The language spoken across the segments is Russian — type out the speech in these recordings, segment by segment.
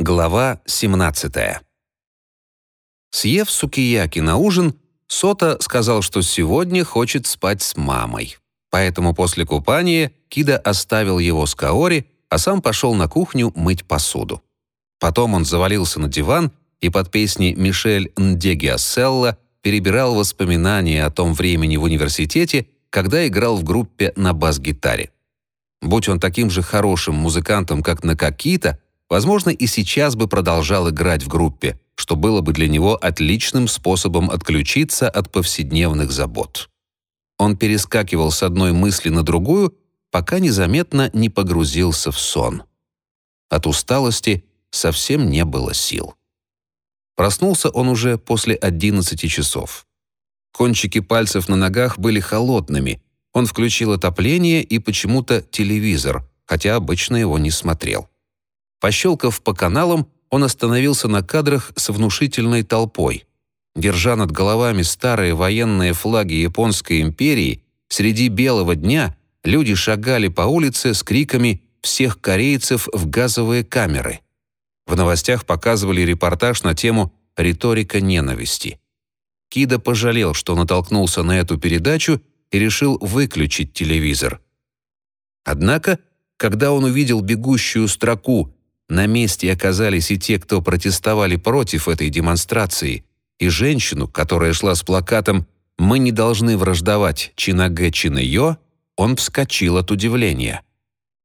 Глава 17. Съев сукияки на ужин, Сота сказал, что сегодня хочет спать с мамой. Поэтому после купания Кида оставил его с Каори, а сам пошел на кухню мыть посуду. Потом он завалился на диван и под песни Мишель Ндегиаселла перебирал воспоминания о том времени в университете, когда играл в группе на бас-гитаре. Будь он таким же хорошим музыкантом, как Накакита, возможно, и сейчас бы продолжал играть в группе, что было бы для него отличным способом отключиться от повседневных забот. Он перескакивал с одной мысли на другую, пока незаметно не погрузился в сон. От усталости совсем не было сил. Проснулся он уже после 11 часов. Кончики пальцев на ногах были холодными. Он включил отопление и почему-то телевизор, хотя обычно его не смотрел. Пощелкав по каналам, он остановился на кадрах с внушительной толпой. Держа над головами старые военные флаги Японской империи, среди белого дня люди шагали по улице с криками «Всех корейцев в газовые камеры!». В новостях показывали репортаж на тему «Риторика ненависти». Кида пожалел, что натолкнулся на эту передачу и решил выключить телевизор. Однако, когда он увидел бегущую строку на месте оказались и те, кто протестовали против этой демонстрации, и женщину, которая шла с плакатом «Мы не должны враждовать Чинаге Чинэйо», он вскочил от удивления.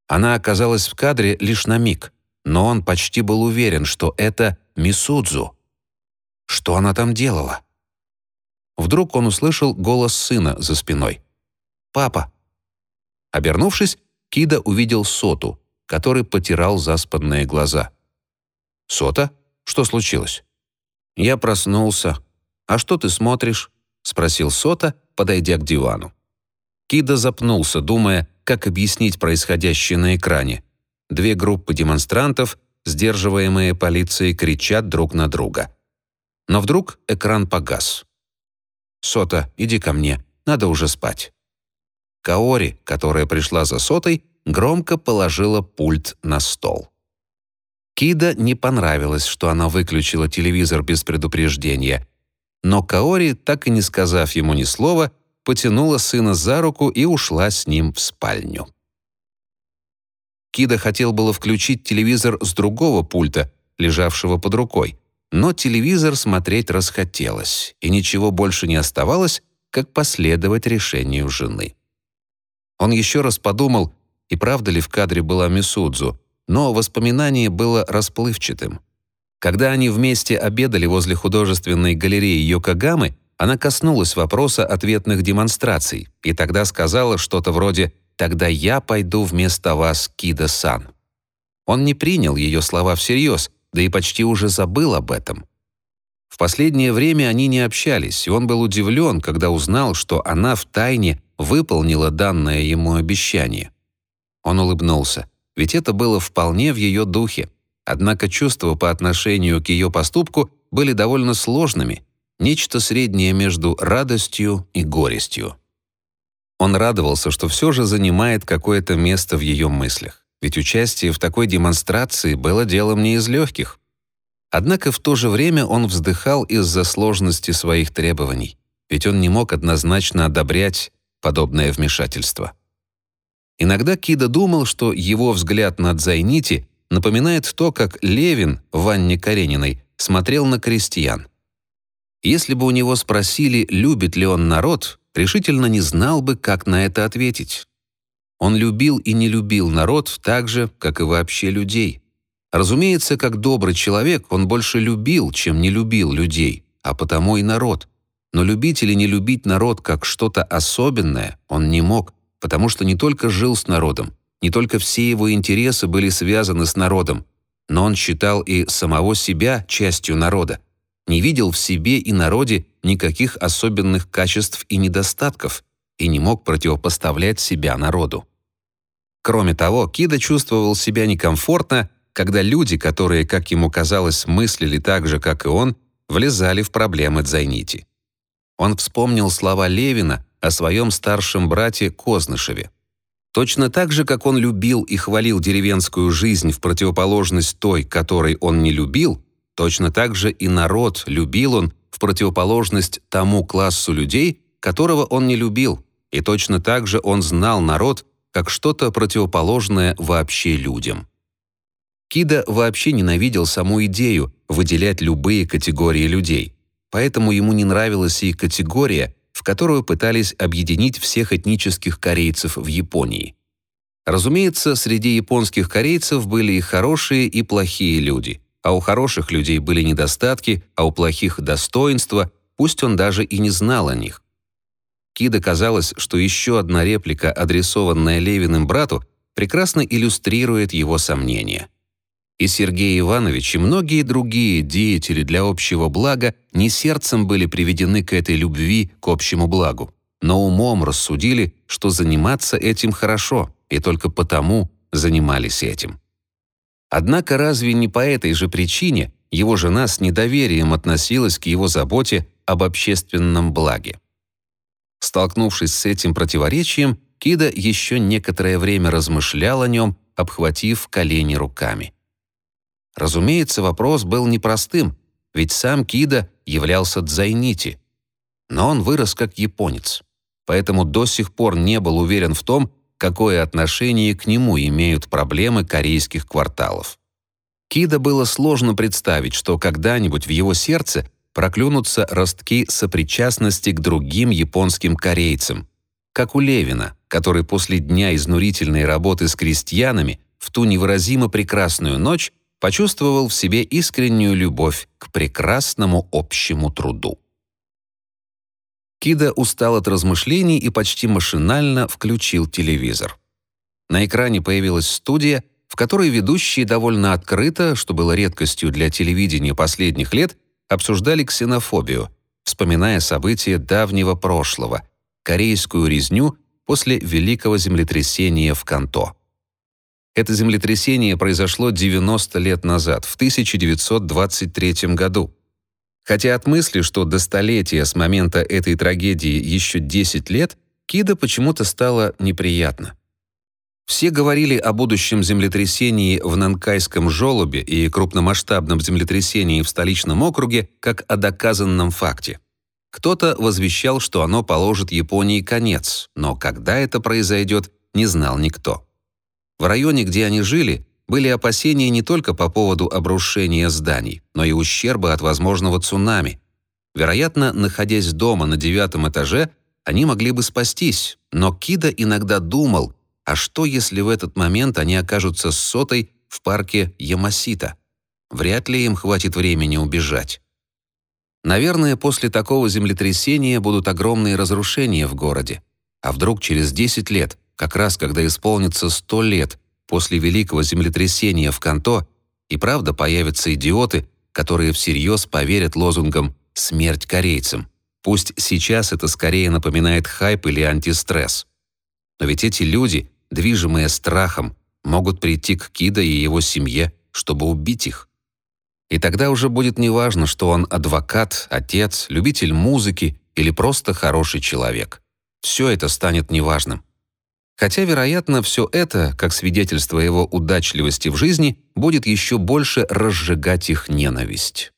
Она оказалась в кадре лишь на миг, но он почти был уверен, что это Мисудзу. Что она там делала? Вдруг он услышал голос сына за спиной. «Папа!» Обернувшись, Кида увидел Соту, который потирал заспанные глаза. «Сота? Что случилось?» «Я проснулся. А что ты смотришь?» — спросил Сота, подойдя к дивану. Кида запнулся, думая, как объяснить происходящее на экране. Две группы демонстрантов, сдерживаемые полицией, кричат друг на друга. Но вдруг экран погас. «Сота, иди ко мне, надо уже спать». Каори, которая пришла за Сотой, громко положила пульт на стол. Кида не понравилось, что она выключила телевизор без предупреждения, но Каори, так и не сказав ему ни слова, потянула сына за руку и ушла с ним в спальню. Кида хотел было включить телевизор с другого пульта, лежавшего под рукой, но телевизор смотреть расхотелось, и ничего больше не оставалось, как последовать решению жены. Он еще раз подумал, и правда ли в кадре была Мисудзу, но воспоминание было расплывчатым. Когда они вместе обедали возле художественной галереи Йокогамы, она коснулась вопроса ответных демонстраций и тогда сказала что-то вроде «Тогда я пойду вместо вас, Кида-сан». Он не принял ее слова всерьез, да и почти уже забыл об этом. В последнее время они не общались, и он был удивлен, когда узнал, что она втайне выполнила данное ему обещание. Он улыбнулся, ведь это было вполне в ее духе. Однако чувства по отношению к ее поступку были довольно сложными, нечто среднее между радостью и горестью. Он радовался, что все же занимает какое-то место в ее мыслях, ведь участие в такой демонстрации было делом не из легких. Однако в то же время он вздыхал из-за сложности своих требований, ведь он не мог однозначно одобрять подобное вмешательство. Иногда Кида думал, что его взгляд на Дзайнити напоминает то, как Левин в Анне Карениной смотрел на крестьян. Если бы у него спросили, любит ли он народ, решительно не знал бы, как на это ответить. Он любил и не любил народ так же, как и вообще людей. Разумеется, как добрый человек, он больше любил, чем не любил людей, а потому и народ. Но любить или не любить народ как что-то особенное он не мог, потому что не только жил с народом, не только все его интересы были связаны с народом, но он считал и самого себя частью народа, не видел в себе и народе никаких особенных качеств и недостатков и не мог противопоставлять себя народу. Кроме того, Кида чувствовал себя некомфортно, когда люди, которые, как ему казалось, мыслили так же, как и он, влезали в проблемы Дзайнити. Он вспомнил слова Левина о своем старшем брате Кознышеве. Точно так же, как он любил и хвалил деревенскую жизнь в противоположность той, которой он не любил, точно так же и народ любил он в противоположность тому классу людей, которого он не любил, и точно так же он знал народ как что-то противоположное вообще людям. Кида вообще ненавидел саму идею выделять любые категории людей, поэтому ему не нравилась и категория, в которую пытались объединить всех этнических корейцев в Японии. Разумеется, среди японских корейцев были и хорошие, и плохие люди, а у хороших людей были недостатки, а у плохих – достоинства, пусть он даже и не знал о них. Кида казалось, что еще одна реплика, адресованная Левиным брату, прекрасно иллюстрирует его сомнения. И Сергей Иванович, и многие другие деятели для общего блага не сердцем были приведены к этой любви к общему благу, но умом рассудили, что заниматься этим хорошо, и только потому занимались этим. Однако разве не по этой же причине его жена с недоверием относилась к его заботе об общественном благе? Столкнувшись с этим противоречием, Кида еще некоторое время размышлял о нем, обхватив колени руками. Разумеется, вопрос был непростым, ведь сам Кида являлся дзайнити. Но он вырос как японец, поэтому до сих пор не был уверен в том, какое отношение к нему имеют проблемы корейских кварталов. Кида было сложно представить, что когда-нибудь в его сердце проклюнутся ростки сопричастности к другим японским корейцам, как у Левина, который после дня изнурительной работы с крестьянами в ту невыразимо прекрасную ночь почувствовал в себе искреннюю любовь к прекрасному общему труду. Кида устал от размышлений и почти машинально включил телевизор. На экране появилась студия, в которой ведущие довольно открыто, что было редкостью для телевидения последних лет, обсуждали ксенофобию, вспоминая события давнего прошлого, корейскую резню после великого землетрясения в Канто. Это землетрясение произошло 90 лет назад, в 1923 году. Хотя от мысли, что до столетия с момента этой трагедии еще 10 лет, Кида почему-то стало неприятно. Все говорили о будущем землетрясении в Нанкайском желобе и крупномасштабном землетрясении в столичном округе как о доказанном факте. Кто-то возвещал, что оно положит Японии конец, но когда это произойдет, не знал никто. В районе, где они жили, были опасения не только по поводу обрушения зданий, но и ущерба от возможного цунами. Вероятно, находясь дома на девятом этаже, они могли бы спастись, но Кида иногда думал, а что если в этот момент они окажутся с сотой в парке Ямасита? Вряд ли им хватит времени убежать. Наверное, после такого землетрясения будут огромные разрушения в городе. А вдруг через 10 лет как раз когда исполнится сто лет после великого землетрясения в Канто, и правда появятся идиоты, которые всерьез поверят лозунгам «смерть корейцам». Пусть сейчас это скорее напоминает хайп или антистресс. Но ведь эти люди, движимые страхом, могут прийти к Кида и его семье, чтобы убить их. И тогда уже будет неважно, что он адвокат, отец, любитель музыки или просто хороший человек. Все это станет неважным. Хотя, вероятно, все это, как свидетельство его удачливости в жизни, будет еще больше разжигать их ненависть.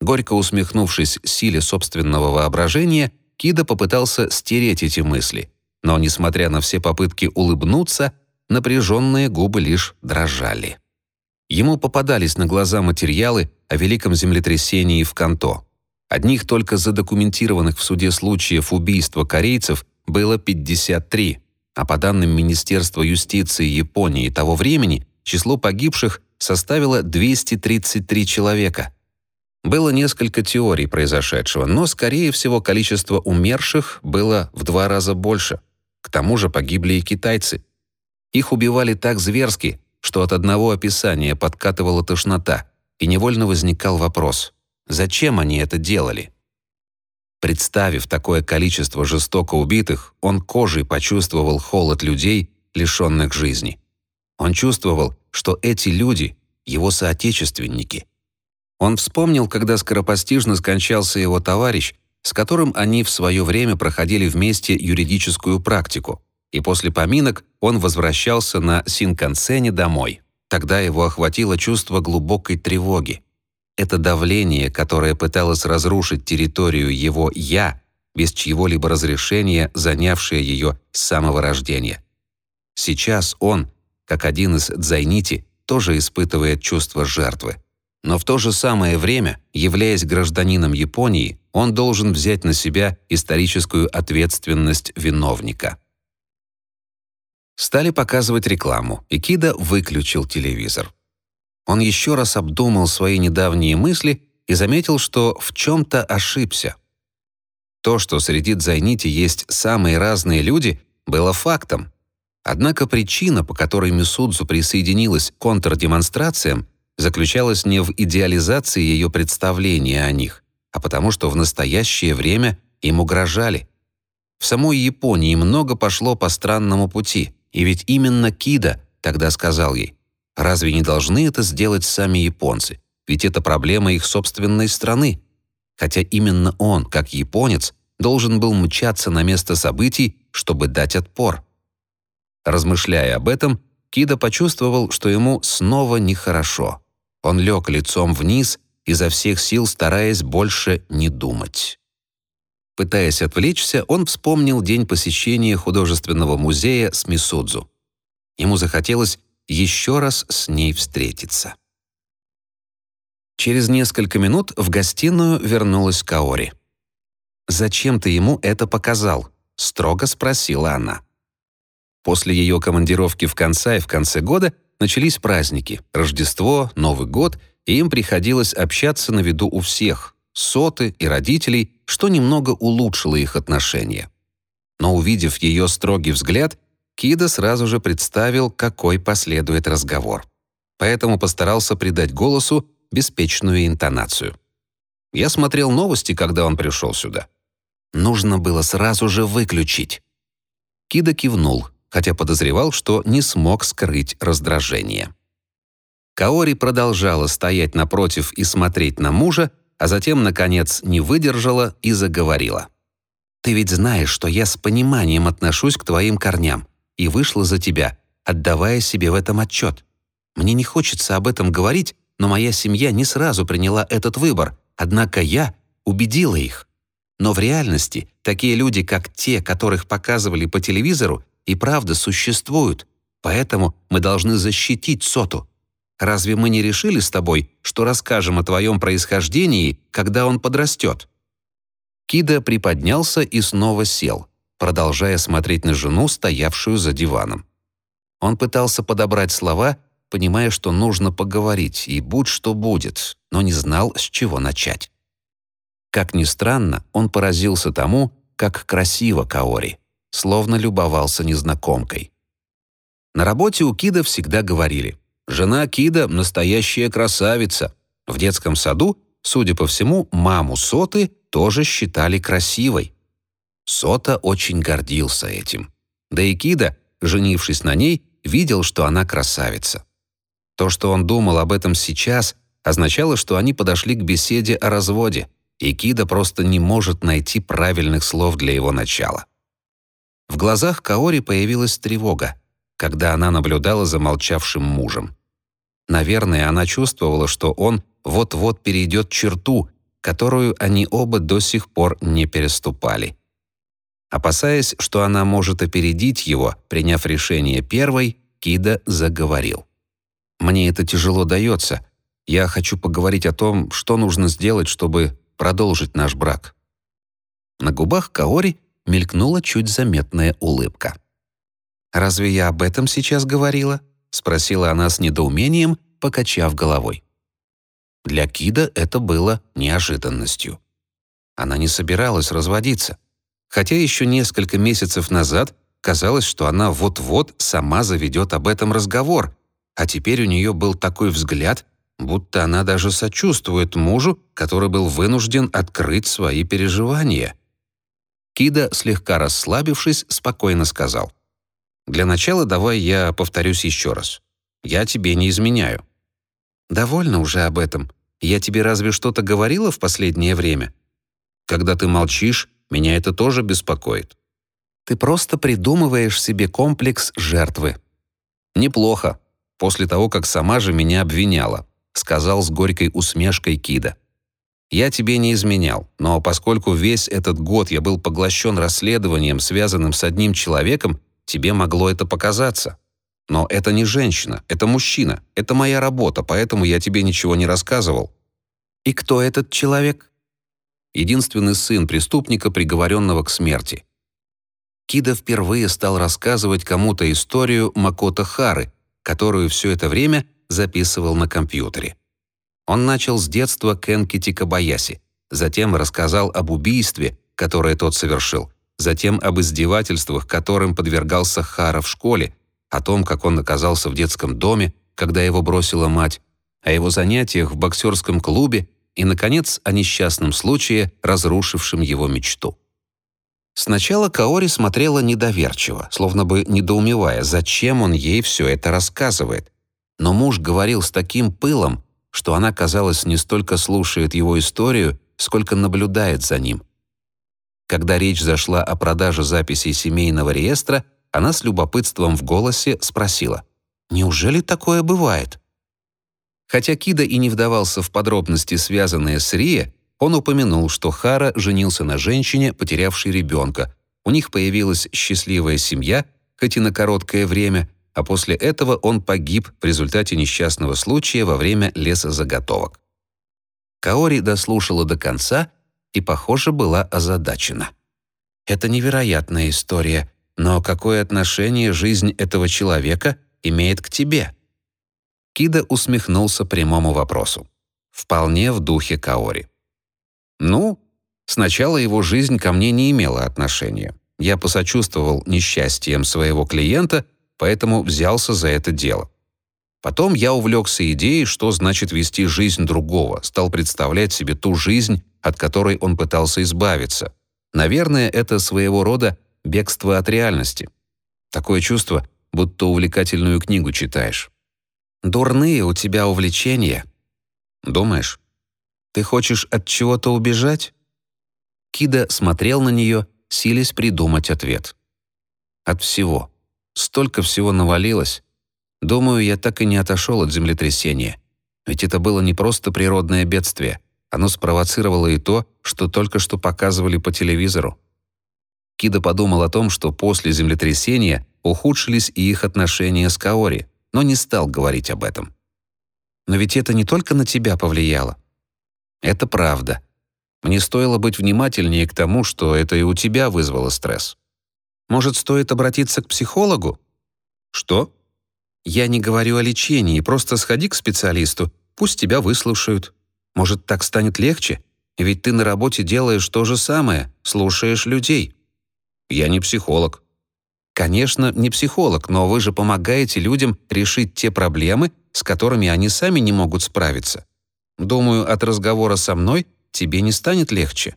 Горько усмехнувшись силе собственного воображения, Кида попытался стереть эти мысли, но, несмотря на все попытки улыбнуться, напряженные губы лишь дрожали. Ему попадались на глаза материалы о великом землетрясении в Канто. Одних только задокументированных в суде случаев убийства корейцев было 53, а по данным Министерства юстиции Японии того времени число погибших составило 233 человека. Было несколько теорий произошедшего, но, скорее всего, количество умерших было в два раза больше. К тому же погибли и китайцы. Их убивали так зверски, что от одного описания подкатывала тошнота, и невольно возникал вопрос, зачем они это делали? Представив такое количество жестоко убитых, он кожей почувствовал холод людей, лишенных жизни. Он чувствовал, что эти люди — его соотечественники. Он вспомнил, когда скоропостижно скончался его товарищ, с которым они в свое время проходили вместе юридическую практику, и после поминок он возвращался на Синкансене домой. Тогда его охватило чувство глубокой тревоги. Это давление, которое пыталось разрушить территорию его «я», без чьего-либо разрешения, занявшее ее с самого рождения. Сейчас он, как один из дзайнити, тоже испытывает чувство жертвы. Но в то же самое время, являясь гражданином Японии, он должен взять на себя историческую ответственность виновника. Стали показывать рекламу, и Кида выключил телевизор. Он еще раз обдумал свои недавние мысли и заметил, что в чем-то ошибся. То, что среди Дзайнити есть самые разные люди, было фактом. Однако причина, по которой Мисудзу присоединилась к контрдемонстрациям, заключалась не в идеализации ее представления о них, а потому что в настоящее время им угрожали. В самой Японии много пошло по странному пути, и ведь именно Кида тогда сказал ей, Разве не должны это сделать сами японцы? Ведь это проблема их собственной страны. Хотя именно он, как японец, должен был мчаться на место событий, чтобы дать отпор. Размышляя об этом, Кида почувствовал, что ему снова нехорошо. Он лег лицом вниз, изо всех сил стараясь больше не думать. Пытаясь отвлечься, он вспомнил день посещения художественного музея с Мисудзу. Ему захотелось еще раз с ней встретиться. Через несколько минут в гостиную вернулась Каори. «Зачем ты ему это показал?» — строго спросила она. После ее командировки в Консай в конце года начались праздники — Рождество, Новый год, и им приходилось общаться на виду у всех — соты и родителей, что немного улучшило их отношения. Но увидев ее строгий взгляд, Кида сразу же представил, какой последует разговор. Поэтому постарался придать голосу беспечную интонацию. Я смотрел новости, когда он пришел сюда. Нужно было сразу же выключить. Кида кивнул, хотя подозревал, что не смог скрыть раздражение. Каори продолжала стоять напротив и смотреть на мужа, а затем, наконец, не выдержала и заговорила. «Ты ведь знаешь, что я с пониманием отношусь к твоим корням и вышла за тебя, отдавая себе в этом отчет. Мне не хочется об этом говорить, но моя семья не сразу приняла этот выбор, однако я убедила их. Но в реальности такие люди, как те, которых показывали по телевизору, и правда существуют, поэтому мы должны защитить Соту. Разве мы не решили с тобой, что расскажем о твоем происхождении, когда он подрастет?» Кида приподнялся и снова сел продолжая смотреть на жену, стоявшую за диваном. Он пытался подобрать слова, понимая, что нужно поговорить, и будь что будет, но не знал, с чего начать. Как ни странно, он поразился тому, как красиво Каори, словно любовался незнакомкой. На работе у Кида всегда говорили «Жена Кида — настоящая красавица». В детском саду, судя по всему, маму Соты тоже считали красивой. Сота очень гордился этим. Да и Кида, женившись на ней, видел, что она красавица. То, что он думал об этом сейчас, означало, что они подошли к беседе о разводе, и Кида просто не может найти правильных слов для его начала. В глазах Каори появилась тревога, когда она наблюдала за молчавшим мужем. Наверное, она чувствовала, что он вот-вот перейдет черту, которую они оба до сих пор не переступали. Опасаясь, что она может опередить его, приняв решение первой, Кида заговорил. «Мне это тяжело дается. Я хочу поговорить о том, что нужно сделать, чтобы продолжить наш брак». На губах Каори мелькнула чуть заметная улыбка. «Разве я об этом сейчас говорила?» — спросила она с недоумением, покачав головой. Для Кида это было неожиданностью. Она не собиралась разводиться хотя еще несколько месяцев назад казалось, что она вот-вот сама заведет об этом разговор, а теперь у нее был такой взгляд, будто она даже сочувствует мужу, который был вынужден открыть свои переживания. Кида, слегка расслабившись, спокойно сказал. «Для начала давай я повторюсь еще раз. Я тебе не изменяю». «Довольно уже об этом. Я тебе разве что-то говорила в последнее время?» «Когда ты молчишь, меня это тоже беспокоит. Ты просто придумываешь себе комплекс жертвы». «Неплохо, после того, как сама же меня обвиняла», сказал с горькой усмешкой Кида. «Я тебе не изменял, но поскольку весь этот год я был поглощен расследованием, связанным с одним человеком, тебе могло это показаться. Но это не женщина, это мужчина, это моя работа, поэтому я тебе ничего не рассказывал». «И кто этот человек?» Единственный сын преступника, приговоренного к смерти. Кида впервые стал рассказывать кому-то историю Макото Хары, которую все это время записывал на компьютере. Он начал с детства Кенки Тикабаяси, затем рассказал об убийстве, которое тот совершил, затем об издевательствах, которым подвергался Хара в школе, о том, как он оказался в детском доме, когда его бросила мать, о его занятиях в боксерском клубе и, наконец, о несчастном случае, разрушившем его мечту. Сначала Каори смотрела недоверчиво, словно бы недоумевая, зачем он ей все это рассказывает. Но муж говорил с таким пылом, что она, казалось, не столько слушает его историю, сколько наблюдает за ним. Когда речь зашла о продаже записей семейного реестра, она с любопытством в голосе спросила, «Неужели такое бывает?» Хотя Кида и не вдавался в подробности, связанные с Рие, он упомянул, что Хара женился на женщине, потерявшей ребенка. У них появилась счастливая семья, хоть и на короткое время, а после этого он погиб в результате несчастного случая во время лесозаготовок. Каори дослушала до конца и, похоже, была озадачена. «Это невероятная история, но какое отношение жизнь этого человека имеет к тебе?» Кида усмехнулся прямому вопросу. Вполне в духе Каори. «Ну, сначала его жизнь ко мне не имела отношения. Я посочувствовал несчастьем своего клиента поэтому взялся за это дело. Потом я увлекся идеей, что значит вести жизнь другого, стал представлять себе ту жизнь, от которой он пытался избавиться. Наверное, это своего рода бегство от реальности. Такое чувство, будто увлекательную книгу читаешь. Дурные у тебя увлечения. Думаешь, ты хочешь от чего-то убежать? Кида смотрел на нее, силясь придумать ответ. От всего. Столько всего навалилось. Думаю, я так и не отошел от землетрясения. Ведь это было не просто природное бедствие. Оно спровоцировало и то, что только что показывали по телевизору. Кида подумал о том, что после землетрясения ухудшились и их отношения с Каори, но не стал говорить об этом. Но ведь это не только на тебя повлияло. Это правда. Мне стоило быть внимательнее к тому, что это и у тебя вызвало стресс. Может, стоит обратиться к психологу? Что? Я не говорю о лечении, просто сходи к специалисту, пусть тебя выслушают. Может, так станет легче? Ведь ты на работе делаешь то же самое, слушаешь людей. Я не психолог. Конечно, не психолог, но вы же помогаете людям решить те проблемы, с которыми они сами не могут справиться. Думаю, от разговора со мной тебе не станет легче.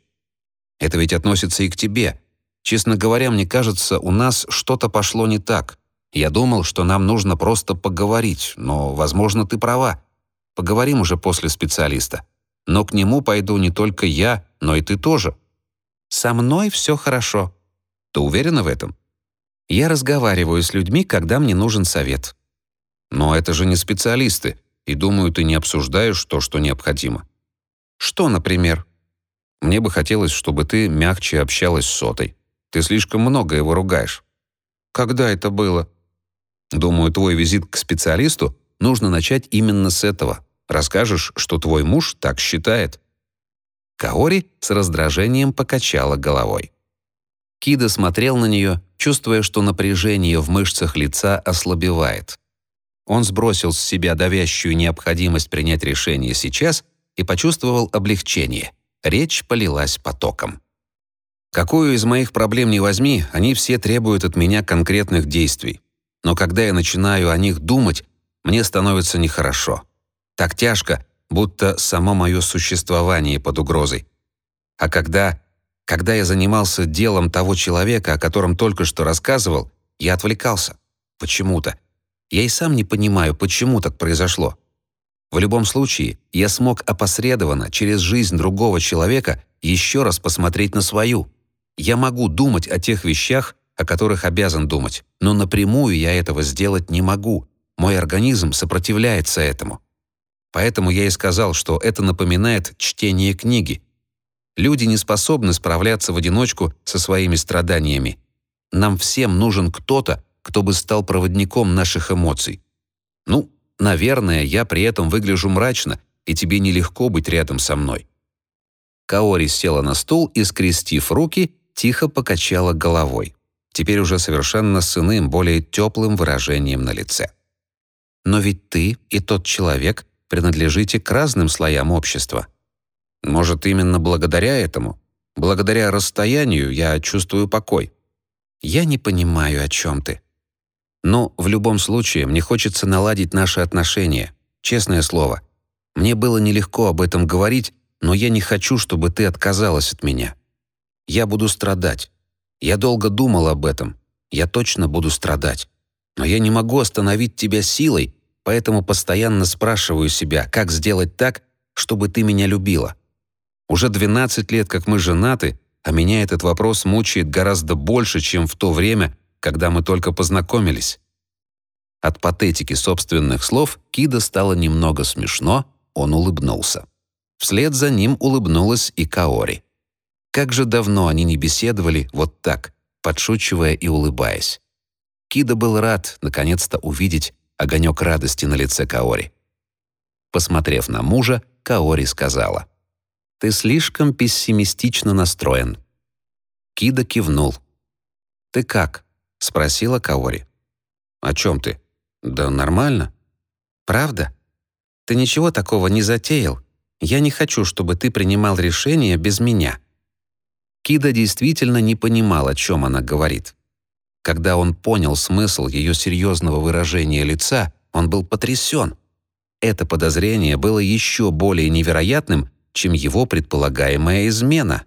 Это ведь относится и к тебе. Честно говоря, мне кажется, у нас что-то пошло не так. Я думал, что нам нужно просто поговорить, но, возможно, ты права. Поговорим уже после специалиста. Но к нему пойду не только я, но и ты тоже. Со мной все хорошо. Ты уверена в этом? Я разговариваю с людьми, когда мне нужен совет. Но это же не специалисты, и думаю, ты не обсуждаешь то, что необходимо. Что, например? Мне бы хотелось, чтобы ты мягче общалась с Сотой. Ты слишком много его ругаешь». «Когда это было?» «Думаю, твой визит к специалисту нужно начать именно с этого. Расскажешь, что твой муж так считает». Каори с раздражением покачала головой. Кида смотрел на нее, чувствуя, что напряжение в мышцах лица ослабевает. Он сбросил с себя давящую необходимость принять решение сейчас и почувствовал облегчение. Речь полилась потоком. Какую из моих проблем не возьми, они все требуют от меня конкретных действий. Но когда я начинаю о них думать, мне становится нехорошо. Так тяжко, будто само мое существование под угрозой. А когда, когда я занимался делом того человека, о котором только что рассказывал, я отвлекался. Почему-то. Я и сам не понимаю, почему так произошло. В любом случае, я смог опосредованно, через жизнь другого человека, еще раз посмотреть на свою — я могу думать о тех вещах, о которых обязан думать, но напрямую я этого сделать не могу. Мой организм сопротивляется этому. Поэтому я и сказал, что это напоминает чтение книги. Люди не способны справляться в одиночку со своими страданиями. Нам всем нужен кто-то, кто бы стал проводником наших эмоций. Ну, наверное, я при этом выгляжу мрачно, и тебе нелегко быть рядом со мной. Каори села на стул и, скрестив руки, тихо покачала головой. Теперь уже совершенно с иным, более теплым выражением на лице. «Но ведь ты и тот человек принадлежите к разным слоям общества. Может, именно благодаря этому, благодаря расстоянию, я чувствую покой. Я не понимаю, о чем ты. Но в любом случае мне хочется наладить наши отношения, честное слово. Мне было нелегко об этом говорить, но я не хочу, чтобы ты отказалась от меня. Я буду страдать. Я долго думал об этом. Я точно буду страдать. Но я не могу остановить тебя силой, поэтому постоянно спрашиваю себя, как сделать так, чтобы ты меня любила. Уже 12 лет, как мы женаты, а меня этот вопрос мучает гораздо больше, чем в то время, когда мы только познакомились. От патетики собственных слов Кида стало немного смешно, он улыбнулся. Вслед за ним улыбнулась и Каори. Как же давно они не беседовали вот так, подшучивая и улыбаясь. Кида был рад наконец-то увидеть огонек радости на лице Каори. Посмотрев на мужа, Каори сказала, «Ты слишком пессимистично настроен». Кида кивнул. «Ты как?» — спросила Каори. «О чем ты?» «Да нормально». «Правда? Ты ничего такого не затеял? Я не хочу, чтобы ты принимал решения без меня». Кида действительно не понимал, о чем она говорит. Когда он понял смысл ее серьезного выражения лица, он был потрясен. Это подозрение было еще более невероятным, чем его предполагаемая измена.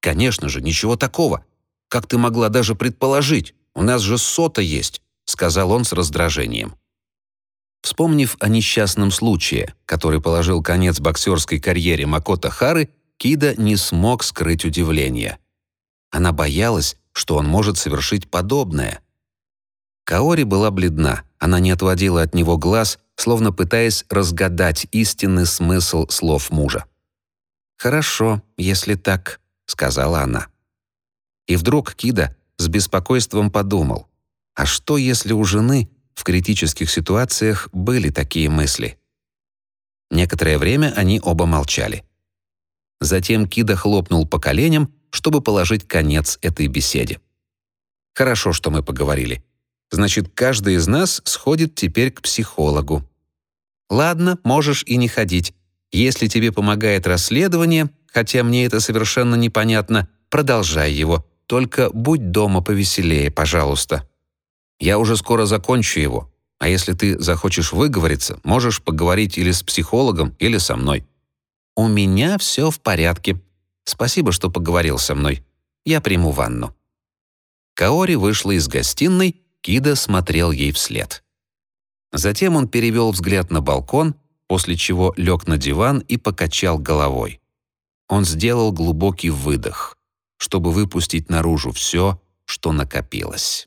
«Конечно же, ничего такого. Как ты могла даже предположить? У нас же сота есть», — сказал он с раздражением. Вспомнив о несчастном случае, который положил конец боксерской карьере Макото Хары, Кида не смог скрыть удивление. Она боялась, что он может совершить подобное. Каори была бледна, она не отводила от него глаз, словно пытаясь разгадать истинный смысл слов мужа. «Хорошо, если так», — сказала она. И вдруг Кида с беспокойством подумал, а что, если у жены в критических ситуациях были такие мысли? Некоторое время они оба молчали. Затем Кида хлопнул по коленям, чтобы положить конец этой беседе. «Хорошо, что мы поговорили. Значит, каждый из нас сходит теперь к психологу. Ладно, можешь и не ходить. Если тебе помогает расследование, хотя мне это совершенно непонятно, продолжай его. Только будь дома повеселее, пожалуйста. Я уже скоро закончу его. А если ты захочешь выговориться, можешь поговорить или с психологом, или со мной. «У меня все в порядке. Спасибо, что поговорил со мной. Я приму ванну». Каори вышла из гостиной, Кида смотрел ей вслед. Затем он перевел взгляд на балкон, после чего лег на диван и покачал головой. Он сделал глубокий выдох, чтобы выпустить наружу все, что накопилось.